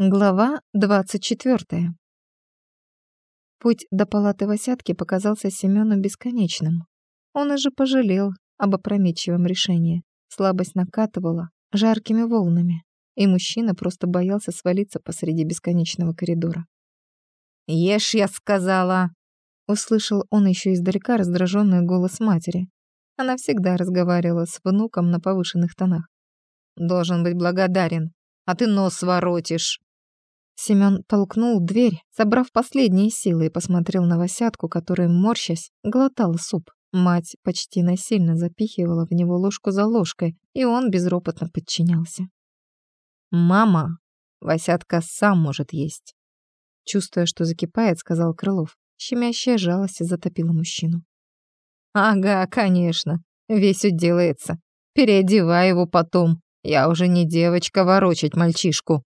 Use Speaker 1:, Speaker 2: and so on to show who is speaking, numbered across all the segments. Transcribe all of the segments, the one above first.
Speaker 1: Глава двадцать четвертая. Путь до палаты Васятки показался Семену бесконечным. Он уже пожалел об опрометчивом решении. Слабость накатывала жаркими волнами, и мужчина просто боялся свалиться посреди бесконечного коридора.
Speaker 2: «Ешь, я сказала!»
Speaker 1: Услышал он еще издалека раздраженный голос матери. Она всегда разговаривала с внуком на повышенных тонах.
Speaker 2: «Должен быть благодарен, а ты нос воротишь!»
Speaker 1: Семён толкнул дверь, собрав последние силы, и посмотрел на Васятку, который, морщась, глотал суп. Мать почти насильно запихивала в него ложку за ложкой, и он безропотно подчинялся.
Speaker 2: «Мама, Васятка сам может есть».
Speaker 1: Чувствуя, что закипает, сказал Крылов. Щемящая жалость затопила мужчину.
Speaker 2: «Ага, конечно, весь уделается. Переодевай его потом. Я уже не девочка ворочать мальчишку».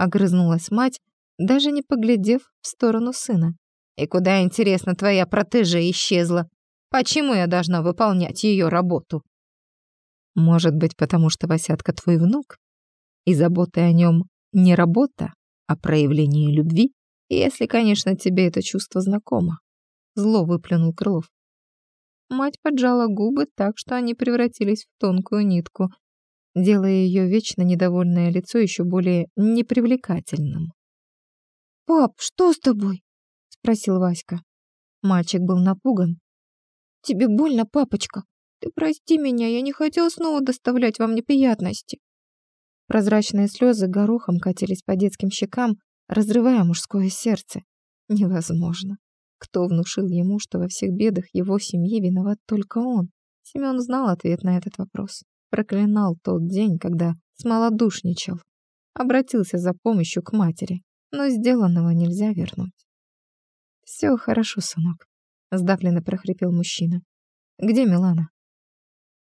Speaker 1: Огрызнулась мать, даже не поглядев в сторону сына.
Speaker 2: «И куда, интересно, твоя протеже исчезла? Почему я должна выполнять ее работу?»
Speaker 1: «Может быть, потому что Васятка твой внук? И забота о нем не работа, а проявление любви? Если, конечно, тебе это чувство знакомо». Зло выплюнул Крылов. Мать поджала губы так, что они превратились в тонкую нитку, делая ее вечно недовольное лицо еще более непривлекательным. «Пап, что с тобой?» — спросил Васька. Мальчик был напуган. «Тебе больно, папочка? Ты прости меня, я не хотел снова доставлять вам неприятности». Прозрачные слезы горохом катились по детским щекам, разрывая мужское сердце. Невозможно. Кто внушил ему, что во всех бедах его семьи виноват только он? Семен знал ответ на этот вопрос проклинал тот день, когда смолодушничал. Обратился за помощью к матери, но сделанного нельзя вернуть. «Все хорошо, сынок», — сдавленно прохрипел мужчина. «Где Милана?»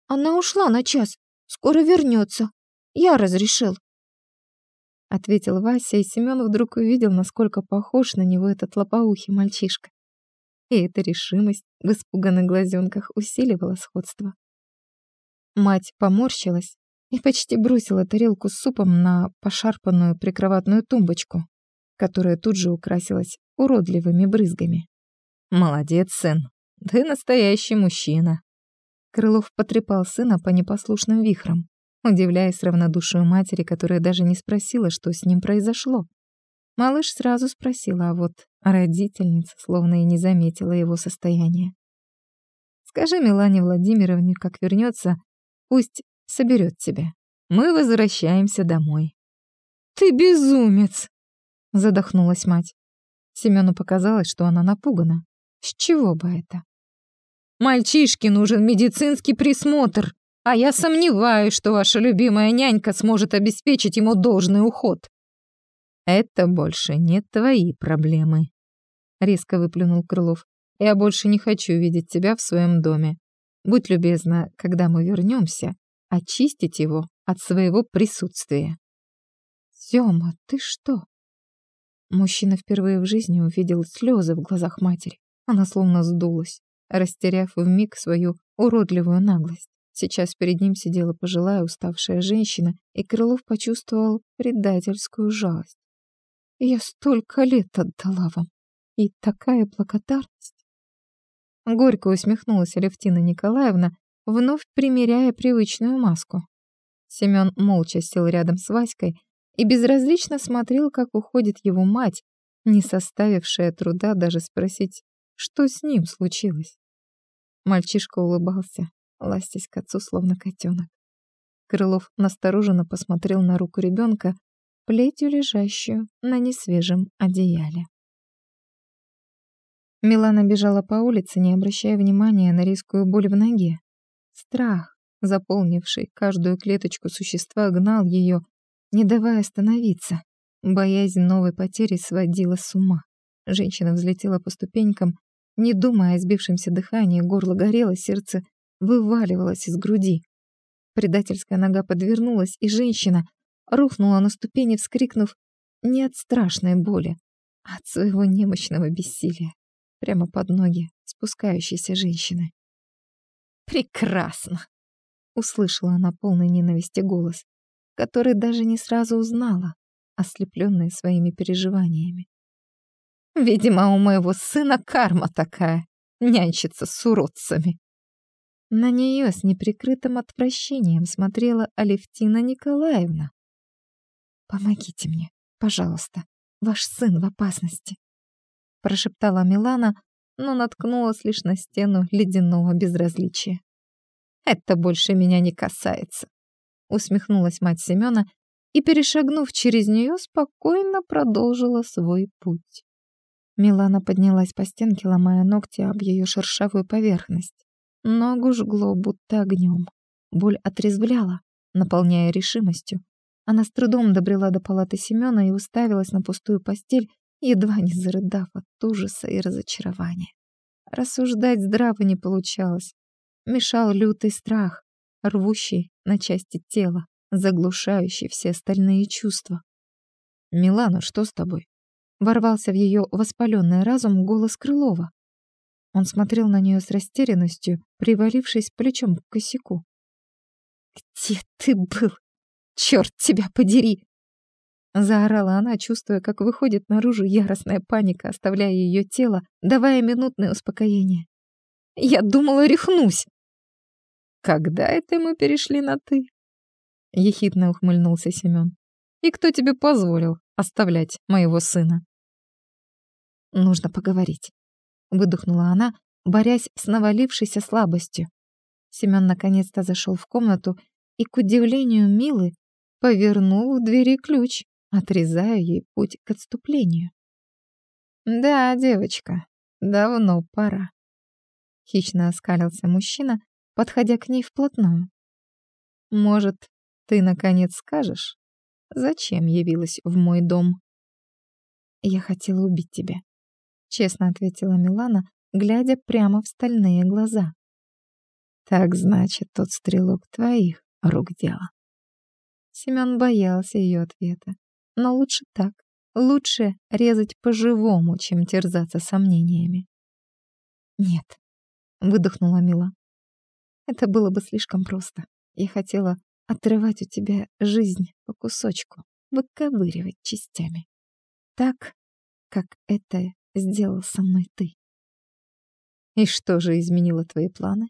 Speaker 1: «Она ушла на час. Скоро вернется. Я разрешил», — ответил Вася, и Семен вдруг увидел, насколько похож на него этот лопоухий мальчишка. И эта решимость в испуганных глазенках усиливала сходство. Мать поморщилась и почти бросила тарелку с супом на пошарпанную прикроватную тумбочку, которая тут же украсилась уродливыми брызгами.
Speaker 2: «Молодец, сын, ты настоящий мужчина!»
Speaker 1: Крылов потрепал сына по непослушным вихрам, удивляясь равнодушию матери, которая даже не спросила, что с ним произошло. Малыш сразу спросила, а вот родительница словно и не заметила его состояние. «Скажи Милане Владимировне, как вернется, Пусть соберет тебя. Мы возвращаемся домой. Ты безумец! Задохнулась мать. Семену показалось, что она напугана. С чего бы это?
Speaker 2: Мальчишке нужен медицинский присмотр, а я сомневаюсь, что ваша любимая нянька сможет обеспечить ему должный уход.
Speaker 1: Это больше не твои проблемы, резко выплюнул Крылов. Я больше не хочу видеть тебя в своем доме. Будь любезна, когда мы вернемся, очистить его от своего присутствия. Сёма, ты что? Мужчина впервые в жизни увидел слезы в глазах матери. Она словно сдулась, растеряв вмиг свою уродливую наглость. Сейчас перед ним сидела пожилая уставшая женщина, и Крылов почувствовал предательскую жалость. «Я столько лет отдала вам, и такая благодарность!» Горько усмехнулась Алевтина Николаевна, вновь примеряя привычную маску. Семён молча сел рядом с Васькой и безразлично смотрел, как уходит его мать, не составившая труда даже спросить, что с ним случилось. Мальчишка улыбался, ластясь к отцу, словно котенок. Крылов настороженно посмотрел на руку ребенка, плетью лежащую на несвежем одеяле. Милана бежала по улице, не обращая внимания на резкую боль в ноге. Страх, заполнивший каждую клеточку существа, гнал ее, не давая остановиться. Боязнь новой потери сводила с ума. Женщина взлетела по ступенькам, не думая о сбившемся дыхании, горло горело, сердце вываливалось из груди. Предательская нога подвернулась, и женщина рухнула на ступени, вскрикнув не от страшной боли, а от своего немощного бессилия прямо под ноги спускающейся женщины. «Прекрасно!» — услышала она полный ненависти голос, который даже не сразу узнала. ослепленная своими переживаниями. «Видимо, у моего сына карма такая, нянчится с уродцами». На нее с неприкрытым отвращением смотрела Алевтина Николаевна. «Помогите мне, пожалуйста, ваш сын в опасности», прошептала Милана, но наткнулась лишь на стену ледяного безразличия. «Это больше меня не касается», усмехнулась мать Семёна и, перешагнув через нее, спокойно продолжила свой путь. Милана поднялась по стенке, ломая ногти об ее шершавую поверхность. Ногу жгло, будто огнем. Боль отрезвляла, наполняя решимостью. Она с трудом добрела до палаты Семёна и уставилась на пустую постель, едва не зарыдав от ужаса и разочарования. Рассуждать здраво не получалось. Мешал лютый страх, рвущий на части тела, заглушающий все остальные чувства. «Милана, что с тобой?» Ворвался в ее воспаленный разум голос Крылова. Он смотрел на нее с растерянностью, привалившись плечом к косяку. «Где ты был? Черт тебя подери!» Заорала она, чувствуя, как выходит наружу яростная паника, оставляя ее тело, давая минутное успокоение. «Я думала, рехнусь!» «Когда это мы перешли на «ты»?» Ехидно ухмыльнулся Семен. «И кто тебе позволил оставлять моего сына?» «Нужно поговорить», — выдохнула она, борясь с навалившейся слабостью. Семен наконец-то зашел в комнату и, к удивлению Милы, повернул в двери ключ, отрезая ей путь к отступлению. «Да, девочка, давно пора», — хищно оскалился мужчина, подходя к ней вплотную. «Может, ты, наконец, скажешь, зачем явилась в мой дом?» «Я хотела убить тебя», — честно ответила Милана, глядя прямо в стальные глаза. «Так значит, тот стрелок твоих рук дело». Семён боялся ее ответа. Но лучше так. Лучше резать по-живому, чем терзаться сомнениями. «Нет», — выдохнула Мила. «Это было бы слишком просто. Я хотела отрывать у тебя жизнь по кусочку, выковыривать частями. Так, как это сделал со мной ты. И что же изменило твои планы?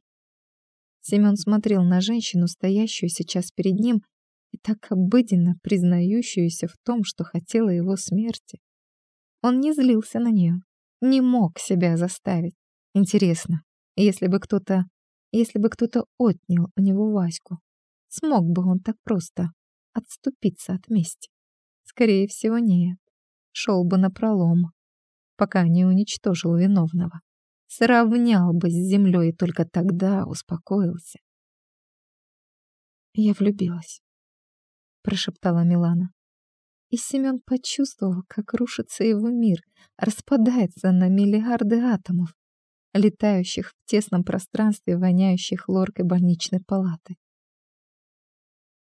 Speaker 1: Семён смотрел на женщину, стоящую сейчас перед ним, и так обыденно признающуюся в том, что хотела его смерти. Он не злился на нее, не мог себя заставить. Интересно, если бы кто-то, если бы кто-то отнял у него Ваську, смог бы он так просто отступиться от мести? Скорее всего, нет. Шел бы на пролом пока не уничтожил виновного. Сравнял бы с землей и только тогда успокоился. «Я влюбилась», — прошептала Милана. И Семен почувствовал, как рушится его мир, распадается на миллиарды атомов, летающих в тесном пространстве, воняющих лоркой больничной палаты.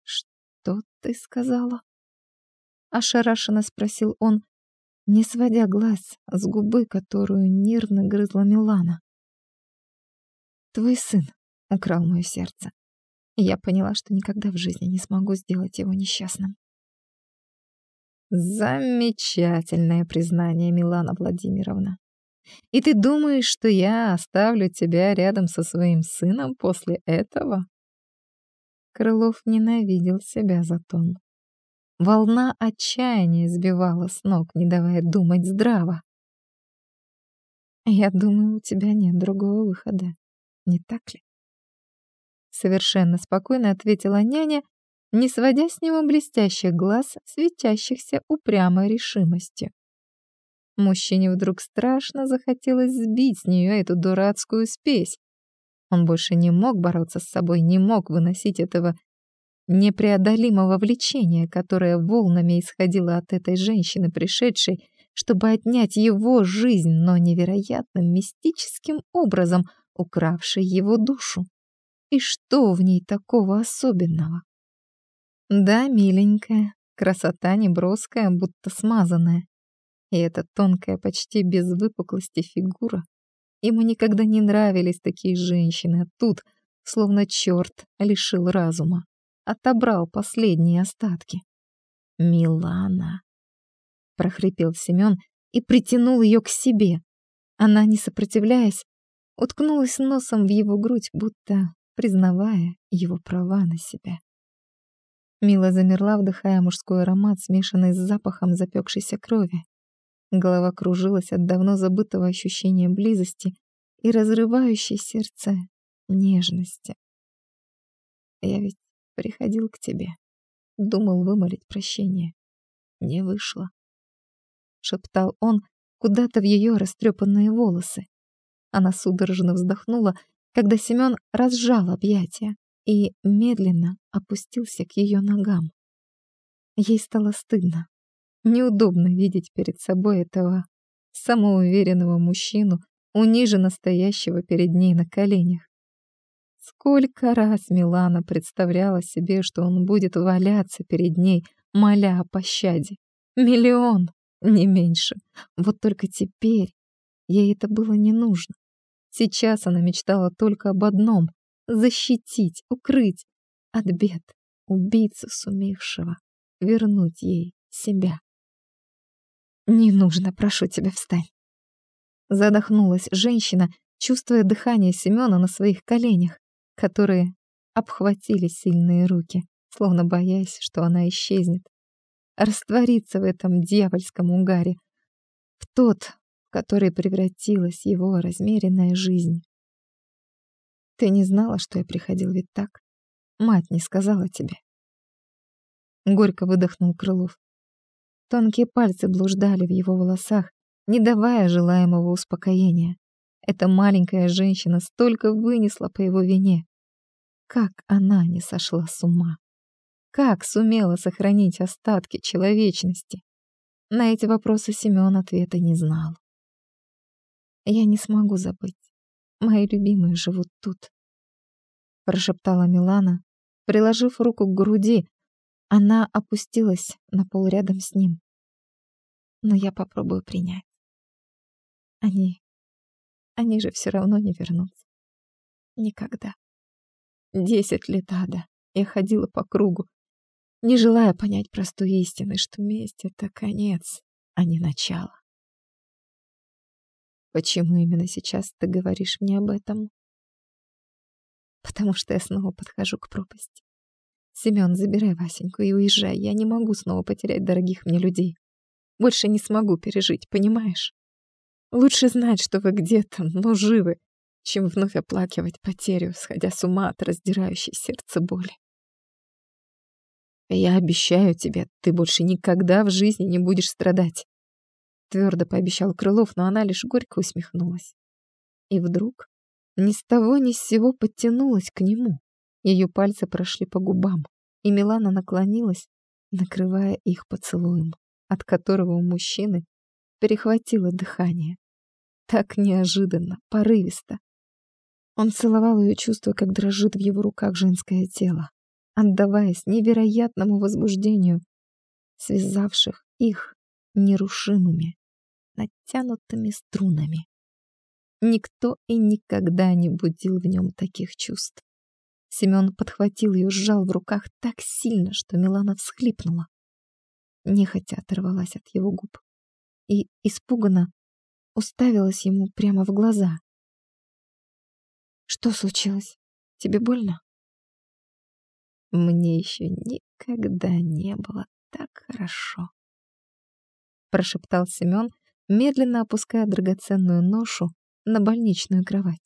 Speaker 1: «Что ты сказала?» — ошарашенно спросил он, не сводя глаз с губы, которую нервно грызла Милана. «Твой сын украл мое сердце, и я поняла, что никогда в жизни не смогу сделать его несчастным». Замечательное признание, Милана Владимировна. И ты думаешь, что я оставлю тебя рядом со своим сыном после этого? Крылов ненавидел себя за тон. Волна отчаяния сбивала с ног, не давая думать здраво. «Я думаю, у тебя нет другого выхода, не так ли?» Совершенно спокойно ответила няня, не сводя с него блестящих глаз, светящихся упрямой решимостью. Мужчине вдруг страшно захотелось сбить с нее эту дурацкую спесь. Он больше не мог бороться с собой, не мог выносить этого непреодолимого влечения, которое волнами исходило от этой женщины, пришедшей, чтобы отнять его жизнь, но невероятным мистическим образом укравшей его душу. И что в ней такого особенного? Да, миленькая, красота неброская, будто смазанная. И эта тонкая, почти без выпуклости фигура. Ему никогда не нравились такие женщины, а тут, словно черт, лишил разума отобрал последние остатки. Милана, прохрипел Семен и притянул ее к себе. Она, не сопротивляясь, уткнулась носом в его грудь, будто признавая его права на себя. Мила замерла, вдыхая мужской аромат, смешанный с запахом запекшейся крови. Голова кружилась от давно забытого ощущения близости и разрывающей сердце нежности. Я ведь приходил к тебе, думал вымолить прощение. Не вышло. Шептал он куда-то в ее растрепанные волосы. Она судорожно вздохнула, когда Семен разжал объятия и медленно опустился к ее ногам. Ей стало стыдно. Неудобно видеть перед собой этого самоуверенного мужчину, униженно стоящего перед ней на коленях. Сколько раз Милана представляла себе, что он будет валяться перед ней, моля о пощаде. Миллион, не меньше. Вот только теперь ей это было не нужно. Сейчас она мечтала только об одном — защитить, укрыть от бед убийцу сумевшего вернуть ей себя. «Не нужно, прошу тебя, встань!» Задохнулась женщина, чувствуя дыхание Семёна на своих коленях, которые обхватили сильные руки, словно боясь, что она исчезнет. Растворится в этом дьявольском угаре, в тот, в который превратилась его размеренная жизнь. Ты не знала, что я приходил ведь так? Мать не сказала тебе. Горько выдохнул Крылов. Тонкие пальцы блуждали в его волосах, не давая желаемого успокоения. Эта маленькая женщина столько вынесла по его вине. Как она не сошла с ума? Как сумела сохранить остатки человечности? На эти вопросы Семён ответа не знал. «Я не смогу забыть. Мои любимые живут тут», — прошептала Милана, приложив руку к груди, она опустилась на пол рядом с ним. Но я попробую принять. Они... Они же все равно не вернутся. Никогда. Десять лет ада. Я ходила по кругу, не желая понять простую истину, что месть — это конец, а не начало. Почему именно сейчас ты говоришь мне об этом? Потому что я снова подхожу к пропасти. Семён, забирай Васеньку и уезжай. Я не могу снова потерять дорогих мне людей. Больше не смогу пережить, понимаешь? Лучше знать, что вы где-то, но живы, чем вновь оплакивать потерю, сходя с ума от раздирающей сердце боли. Я обещаю тебе, ты больше никогда в жизни не будешь страдать. Твердо пообещал Крылов, но она лишь горько усмехнулась. И вдруг ни с того ни с сего подтянулась к нему. Ее пальцы прошли по губам, и Милана наклонилась, накрывая их поцелуем, от которого у мужчины перехватило дыхание. Так неожиданно, порывисто. Он целовал ее, чувствуя, как дрожит в его руках женское тело, отдаваясь невероятному возбуждению, связавших их нерушимыми, натянутыми струнами. Никто и никогда не будил в нем таких чувств. Семён подхватил ее, сжал в руках так сильно, что Милана всхлипнула. Нехотя оторвалась от его губ и испуганно уставилась ему прямо в глаза. «Что случилось? Тебе больно?» «Мне еще никогда не было так хорошо», — прошептал Семён, медленно опуская драгоценную ношу на больничную кровать.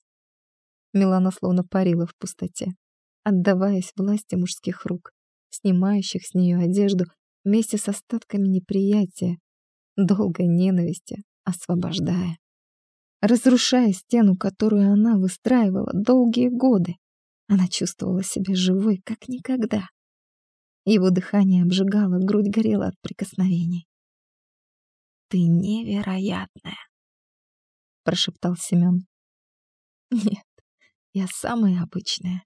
Speaker 1: Милана словно парила в пустоте отдаваясь власти мужских рук, снимающих с нее одежду вместе с остатками неприятия, долгой ненависти, освобождая. Разрушая стену, которую она выстраивала долгие годы, она чувствовала себя живой, как никогда. Его дыхание обжигало, грудь горела от прикосновений. «Ты невероятная!» — прошептал Семен. «Нет, я самая обычная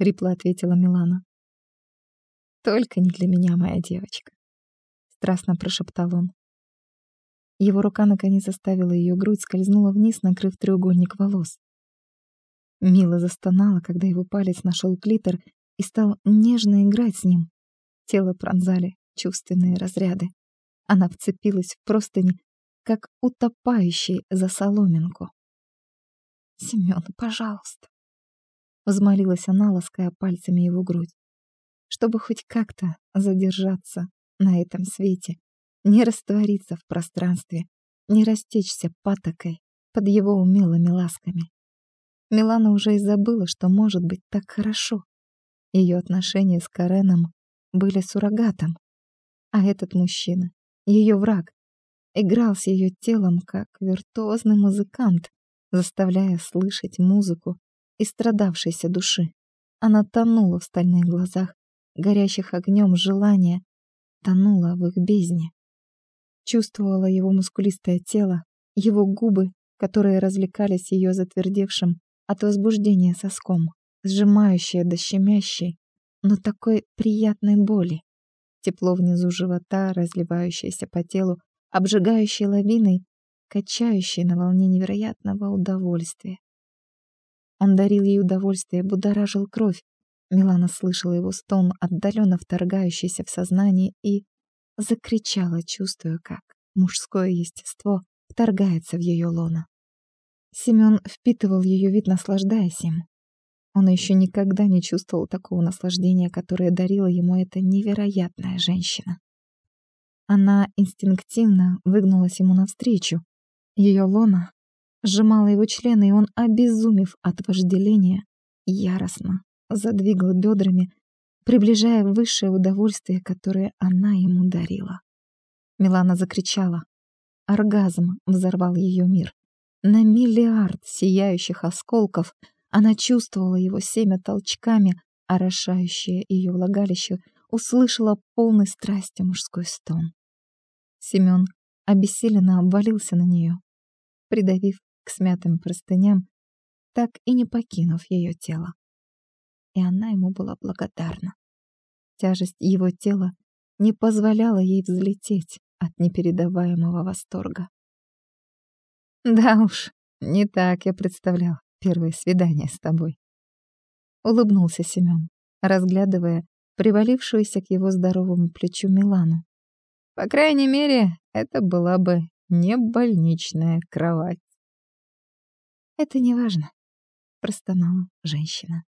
Speaker 1: хрипло ответила Милана. Только не для меня, моя девочка, страстно прошептал он. Его рука наконец оставила ее грудь, скользнула вниз, накрыв треугольник волос. Мила застонала, когда его палец нашел клитор и стал нежно играть с ним. Тело пронзали чувственные разряды. Она вцепилась в простыни, как утопающий за соломинку. «Семён, пожалуйста!» Взмолилась она, лаская пальцами его грудь. Чтобы хоть как-то задержаться на этом свете, не раствориться в пространстве, не растечься патокой под его умелыми ласками. Милана уже и забыла, что может быть так хорошо. Ее отношения с Кареном были суррогатом, а этот мужчина, ее враг, играл с ее телом как виртуозный музыкант, заставляя слышать музыку и страдавшейся души. Она тонула в стальных глазах, горящих огнем желания, тонула в их бездне. Чувствовала его мускулистое тело, его губы, которые развлекались ее затвердевшим от возбуждения соском, сжимающее до щемящей, но такой приятной боли. Тепло внизу живота, разливающееся по телу, обжигающей лавиной, качающей на волне невероятного удовольствия. Он дарил ей удовольствие, будоражил кровь. Милана слышала его стон, отдаленно вторгающийся в сознание, и закричала, чувствуя, как мужское естество вторгается в ее лоно. Семён впитывал ее вид, наслаждаясь им. Он еще никогда не чувствовал такого наслаждения, которое дарила ему эта невероятная женщина. Она инстинктивно выгнулась ему навстречу. Ее лона сжимала его члены, и он, обезумев от вожделения, яростно задвигал бедрами, приближая высшее удовольствие, которое она ему дарила. Милана закричала. Оргазм взорвал ее мир. На миллиард сияющих осколков она чувствовала его семя толчками, орошающее ее влагалище, услышала полный страсти мужской стон. Семен обессиленно обвалился на нее, придавив к смятым простыням, так и не покинув ее тело. И она ему была благодарна. Тяжесть его тела не позволяла ей взлететь от непередаваемого восторга. «Да уж, не так я представлял первое свидание с тобой». Улыбнулся Семён, разглядывая привалившуюся к его здоровому плечу Милану. По крайней мере, это была бы не больничная кровать. «Это не важно», — простонала женщина.